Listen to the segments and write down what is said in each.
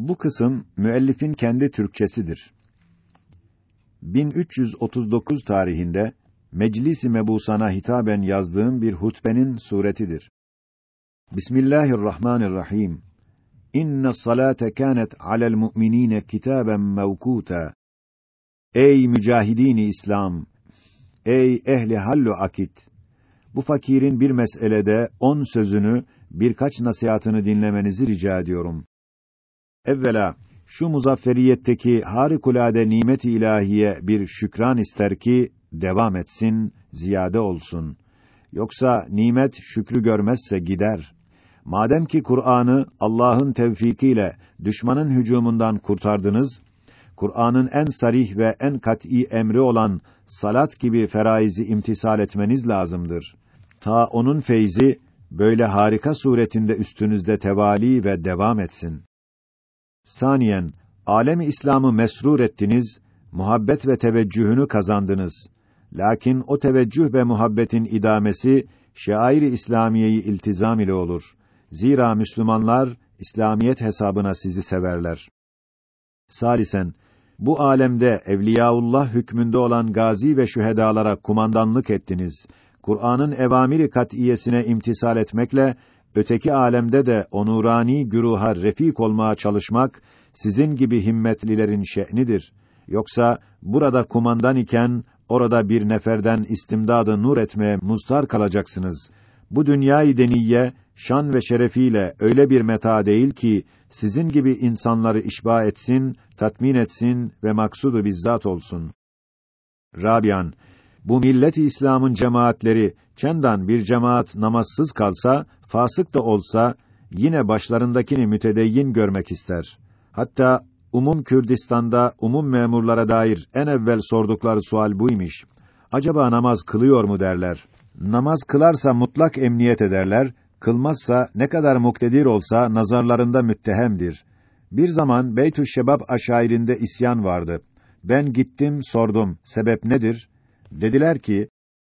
Bu kısım müellifin kendi Türkçesidir. 1339 tarihinde Meclis-i Mebusan'a hitaben yazdığım bir hutbenin suretidir. Bismillahirrahmanirrahim. İnne salate kânet alel mu'minîne kitâben mevkûtâ. Ey mücahidini İslam! Ey ehli hallu akit! Bu fakirin bir meselede on sözünü, birkaç nasihatını dinlemenizi rica ediyorum. Evvela, şu muzafferiyetteki harikulade nimet-i ilahiye bir şükran ister ki, devam etsin, ziyade olsun. Yoksa nimet şükrü görmezse gider. Madem ki Kur'an'ı Allah'ın tevfikiyle düşmanın hücumundan kurtardınız, Kur'an'ın en sarih ve en kat'î emri olan salat gibi feraizi imtisal etmeniz lazımdır. Ta onun feyzi böyle harika suretinde üstünüzde tevali ve devam etsin. Saniyen, alemi İslam'ı mesrur ettiniz, muhabbet ve teveccühünü kazandınız. Lakin o teveccüh ve muhabbetin idamesi şair-i İslamiyeyi iltizam ile olur. Zira Müslümanlar İslamiyet hesabına sizi severler. Salisen, bu alemde evliyaullah hükmünde olan gazi ve şühedalara kumandanlık ettiniz. Kur'an'ın evamiri kat'iyesine imtisal etmekle öteki alemde de onurani güruha refik olmaya çalışmak sizin gibi himmetlilerin şe'nidir. Yoksa burada kumandan iken orada bir neferden istimdadı nur etmeye mustar kalacaksınız. Bu dünyayı deniye şan ve şerefiyle öyle bir meta değil ki sizin gibi insanları işba etsin, tatmin etsin ve maksudu bizzat olsun. Rabian bu millet-i İslam'ın cemaatleri çendan bir cemaat namazsız kalsa, fasık da olsa yine başlarındakini mütedeyyin görmek ister. Hatta umum Kürdistan'da umum memurlara dair en evvel sordukları sual buymuş. Acaba namaz kılıyor mu derler. Namaz kılarsa mutlak emniyet ederler, kılmazsa ne kadar muktedir olsa nazarlarında müttehemdir. Bir zaman Beytü Şebab aşairinde isyan vardı. Ben gittim, sordum, sebep nedir? Dediler ki,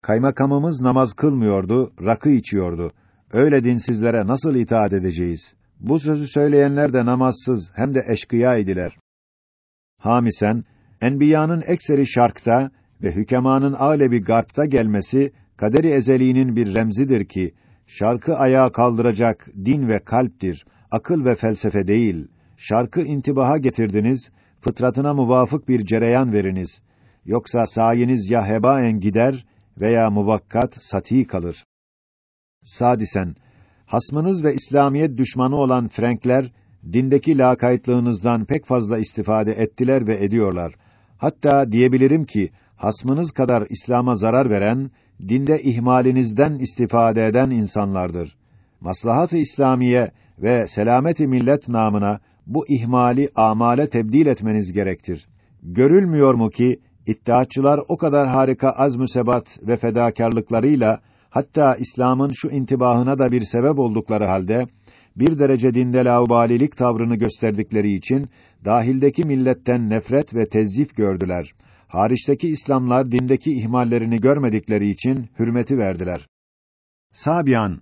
kaymakamımız namaz kılmıyordu, rakı içiyordu. Öyle dinsizlere nasıl itaat edeceğiz? Bu sözü söyleyenler de namazsız hem de eşkıya idiler. Hamisen, enbiyanın ekseri şarkta ve hükemanın alebi garpta gelmesi kaderi ezeliğinin bir remzidir ki şarkı ayağa kaldıracak din ve kalptir, akıl ve felsefe değil. Şarkı intibaha getirdiniz, fıtratına muvafık bir cereyan veriniz. Yoksa sayeniz ya hebaen gider veya muvakkat sati kalır. Sadisen, hasmınız ve İslamiyet düşmanı olan Frenkler, dindeki lakaytlığınızdan pek fazla istifade ettiler ve ediyorlar. Hatta diyebilirim ki, hasmınız kadar İslam'a zarar veren, dinde ihmalinizden istifade eden insanlardır. Maslahat-ı İslamiye ve selameti millet namına bu ihmali amale tebdil etmeniz gerektir. Görülmüyor mu ki iddiaçılar o kadar harika azm sebat ve fedakarlıklarıyla hatta İslam'ın şu intibahına da bir sebep oldukları halde bir derece dinde laubalilik tavrını gösterdikleri için dahildeki milletten nefret ve tezyif gördüler. Hariçteki İslamlar dindeki ihmallerini görmedikleri için hürmeti verdiler. Sabian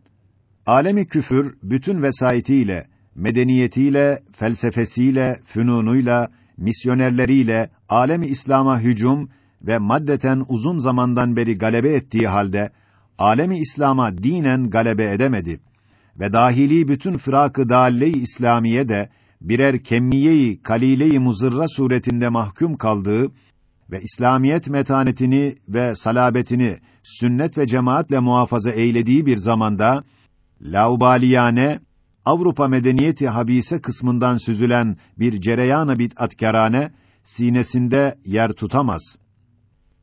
alemi küfür bütün vesayetiyle, medeniyetiyle, felsefesiyle, fünunuyla, misyonerleriyle alemi İslam'a hücum ve maddeten uzun zamandan beri galebe ettiği halde alemi İslam'a dinen galebe edemedi ve dahili bütün fırakı dalle-i İslamiye de birer kemmiyeyi kalile-i muzırra suretinde mahkum kaldığı ve İslamiyet metanetini ve salabetini sünnet ve cemaatle muhafaza eylediği bir zamanda laubaliyane Avrupa medeniyeti habise kısmından süzülen bir cereyana bid'atkarane sinesinde yer tutamaz.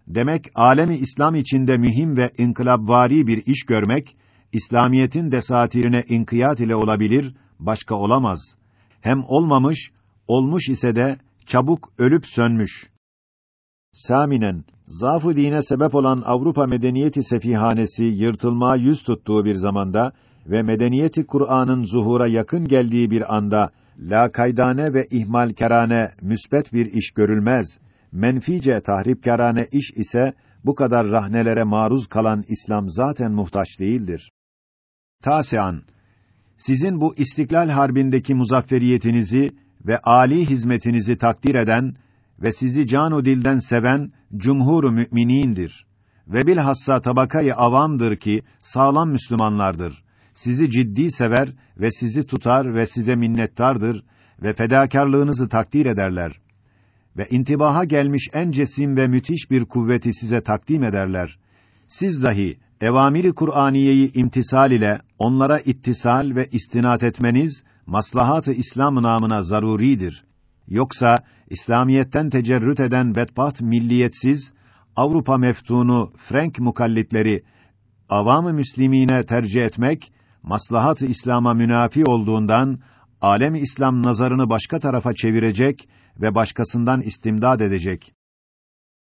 Demek alemi İslam içinde mühim ve inkılapvari bir iş görmek İslamiyetin desatirine inkiyat ile olabilir, başka olamaz. Hem olmamış, olmuş ise de çabuk ölüp sönmüş. Saminen, zaafı dine sebep olan Avrupa medeniyeti sefihanesi yırtılmaya yüz tuttuğu bir zamanda ve medeniyeti Kur'an'ın zuhura yakın geldiği bir anda la kaydane ve ihmalkarane müsbet bir iş görülmez. Menfice tahripkarane iş ise bu kadar rahnelere maruz kalan İslam zaten muhtaç değildir. Tasian Sizin bu İstiklal Harbi'ndeki muzafferiyetinizi ve âli hizmetinizi takdir eden ve sizi canu dilden seven cumhur müminindir. Ve bilhassa tabakayı avamdır ki sağlam Müslümanlardır. Sizi ciddi sever ve sizi tutar ve size minnettardır ve fedakarlığınızı takdir ederler. Ve intibaha gelmiş en cesim ve müthiş bir kuvveti size takdim ederler. Siz dahi evamiri Kur'aniyeyi imtisal ile onlara ittisal ve istinat etmeniz maslahat-ı İslam namına zaruridir. Yoksa İslamiyetten tecerrüt eden bedbaht milliyetsiz Avrupa meftunu Frank mukallitleri avam-ı müslimine tercih etmek maslahat-ı İslam'a münafi olduğundan alem İslam nazarını başka tarafa çevirecek ve başkasından istimdad edecek.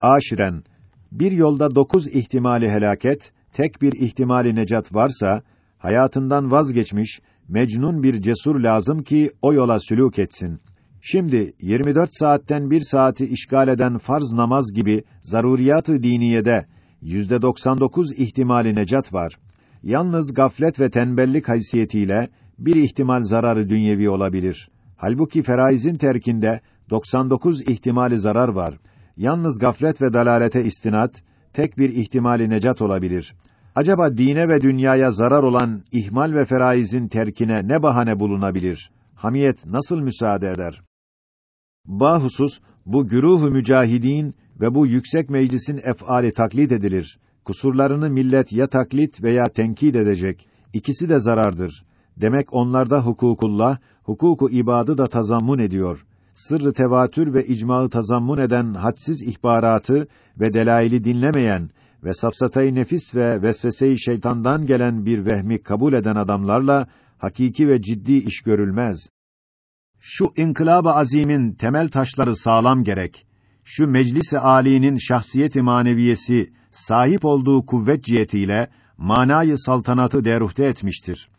Aşiren bir yolda dokuz ihtimali helaket, tek bir ihtimali necat varsa hayatından vazgeçmiş mecnun bir cesur lazım ki o yola sülûk etsin. Şimdi 24 saatten bir saati işgal eden farz namaz gibi zaruriyat-ı diniyede yüzde 99 ihtimali necat var. Yalnız gaflet ve tembellik haysiyetiyle bir ihtimal zararı dünyevi olabilir. Halbuki feraizin terkinde 99 ihtimali zarar var. Yalnız gaflet ve dalalete istinat tek bir ihtimali necat olabilir. Acaba dine ve dünyaya zarar olan ihmal ve feraizin terkine ne bahane bulunabilir? Hamiyet nasıl müsaade eder? Bahusus bu güruhu mücahidin ve bu yüksek meclisin ef'ali taklit edilir. Kusurlarını millet ya taklit veya tenkit edecek. İkisi de zarardır. Demek onlarda hukukullah, hukuku ibadı da tazammun ediyor. Sırrı tevatür ve icmaı tazammun eden hadsiz ihbaratı ve delaili dinlemeyen ve safsatayı nefis ve vesveseyi şeytandan gelen bir vehmi kabul eden adamlarla hakiki ve ciddi iş görülmez. Şu inkılab-ı azimin temel taşları sağlam gerek. Şu meclis-i âlînin şahsiyet-i maneviyesi sahip olduğu kuvvet cihetiyle manayı saltanatı deruhte etmiştir.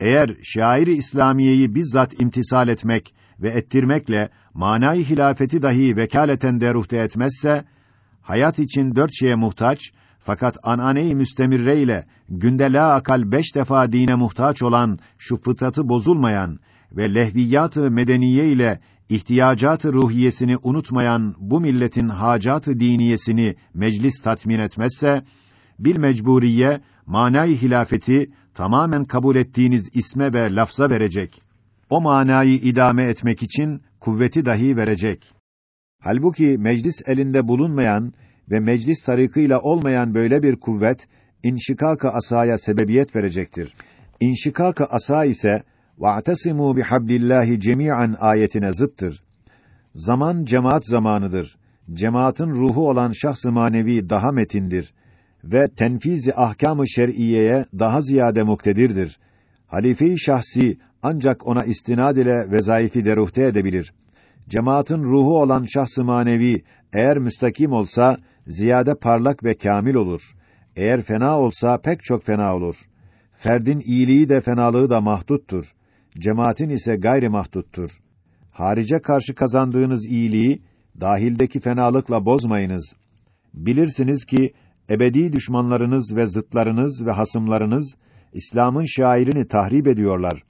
Eğer şairi İslamiyeyi bizzat imtisal etmek ve ettirmekle manayı hilafeti dahi vekaleten deruhte etmezse hayat için dört şeye muhtaç fakat anane-i müstemirre ile günde la akal beş defa dine muhtaç olan şu fıtratı bozulmayan ve lehviyat-ı medeniye ile ihtiyacat-ı ruhiyesini unutmayan bu milletin hacat-ı diniyesini meclis tatmin etmezse bil mecburiye manayı hilafeti tamamen kabul ettiğiniz isme ve lafza verecek. O manayı idame etmek için kuvveti dahi verecek. Halbuki meclis elinde bulunmayan ve meclis tarikıyla olmayan böyle bir kuvvet inşikak-ı asaya sebebiyet verecektir. İnşikak-ı asa ise وَاَعْتَصِمُوا بِحَبْلِ cemian ayetine zıttır. Zaman cemaat zamanıdır. Cemaatin ruhu olan şahs-ı manevi daha metindir ve tenfizi ahkâm-ı şer'iyeye daha ziyade muktedirdir. Halife-i şahsi ancak ona istinad ile vezaifi deruhte edebilir. Cemaatin ruhu olan şahs-ı manevi eğer müstakim olsa ziyade parlak ve kamil olur. Eğer fena olsa pek çok fena olur. Ferdin iyiliği de fenalığı da mahduttur. Cemaatin ise gayri mahduttur. Harice karşı kazandığınız iyiliği dahildeki fenalıkla bozmayınız. Bilirsiniz ki ebedi düşmanlarınız ve zıtlarınız ve hasımlarınız İslam'ın şairini tahrip ediyorlar.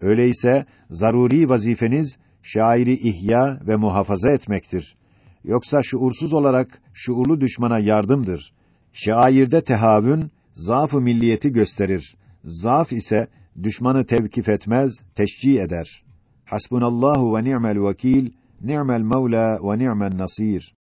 Öyleyse zaruri vazifeniz şairi ihya ve muhafaza etmektir. Yoksa şuursuz olarak şuurlu düşmana yardımdır. Şairde tehavün zaaf-ı milliyeti gösterir. Zaaf ise düşmanı tevkif etmez, teşcih eder. Hasbunallahu ve ni'mel vekil, ni'mel mevla ve ni'men nasir.